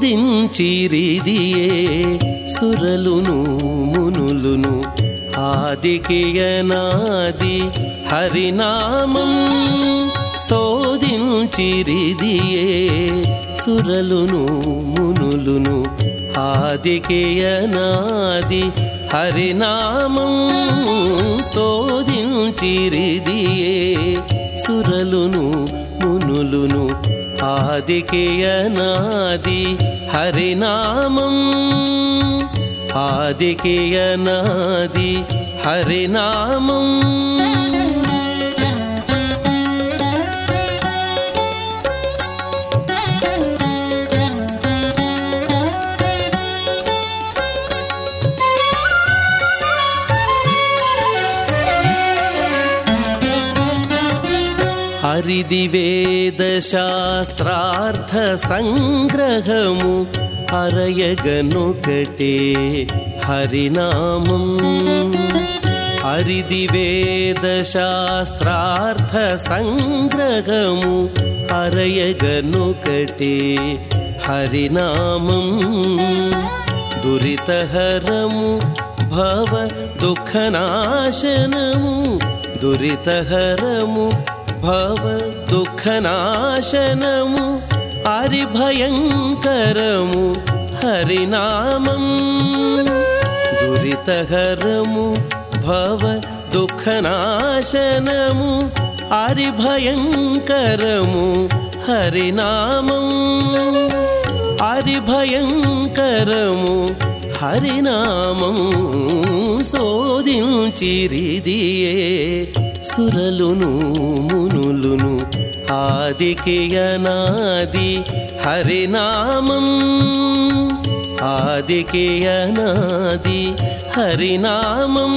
శోధించిరిదియే సురలును మునులును ఆదికియనాది హరినామం శోధించిరిదియే సురలును మునులును ఆదికియనాది హరినామం శోధించిరిదియే సురలును మునులును आदिकियनादि हरिनामम्। आदिकियनादि हरिनामम्। हरिदिवेदशास्त्रार्थसङ्ग्रहमु हरय गनुकटे हरिनामम्। हरिदिवेदशास्त्रार्थसङ्ग्रहमु हरय गनुकटे हरिनाम दुरितहरमु भव दुःखनाशनमु दुरितहरमु भव दुःखनाशनमु हरिभयङ्करमु हरिनामम्। दुरितहरमु भव दुःखनाशनमु हरिभयङ्करमु हरिनामम्। हरिभयङ्करमु हरिनामं सोदिं चिरिदिये। సురలును మునులును ఆదికేయనాది హరినామం. ఆదికేయనాది హరినామం.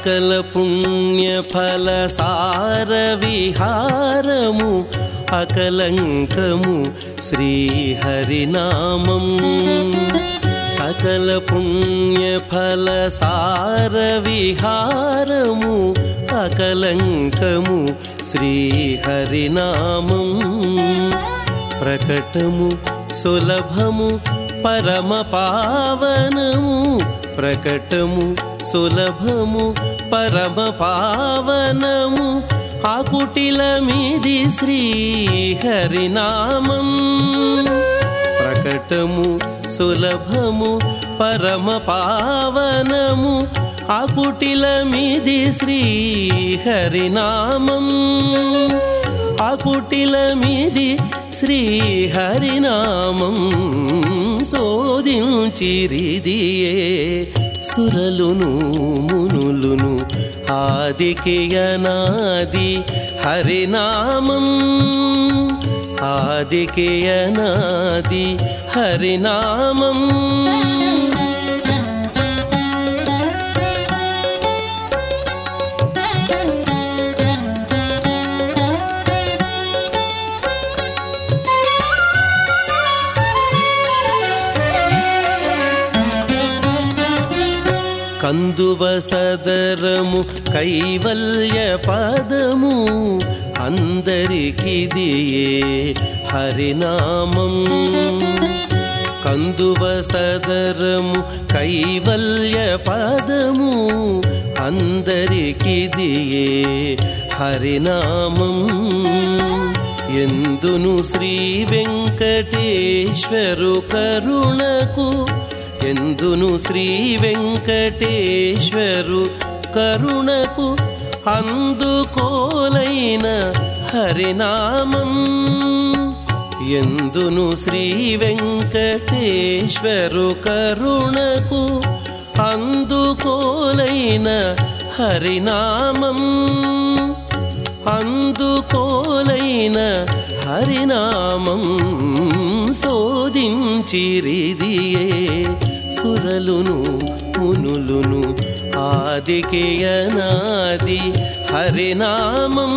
सकलपुण्यफलसारविहारमु अकलङ्कमु श्रीहरिनामम्। सकलपुण्यफलसारविहारमु अकलङ्कमु श्रीहरिनामम्। प्रकटमु सुलभमु परमपावनमु ఫల సార విహారము అకలంకము శ్రీహరినామం ప్రకటము సులభము పరమ పావనము ప్రకటము సులభము పరమ పావనము ఆకుటిల మీది శ్రీ హరినామం ప్రకటము సులభము పరమ పావనము ఆకుటిల మీది శ్రీ హరినామం ఆకుటిల మీది శ్రీ హరినామం శోధించిరిదియే సురలును మునులును ఆదికేయనాది హరినామం. ఆదికేయనాది హరినామం. కందువ సదరము కైవల్య పదము అందరికిదియే హరినామం. కందువ సదరము కైవల్య పదము అందరికిదియే హరినామం. ఎందును శ్రీ వెంకటేశ్వరు కరుణకు ఎందును శ్రీ వెంకటేశ్వరు కరుణకు అందుకోలైన హరినామం? ఎందును శ్రీ వెంకటేశ్వరు కరుణకు అందుకోలైన హరినామం? అందుకోలైన హరినామం శోధించిరిదియే సురలును మునులును ఆదికేయనాది హరినామం.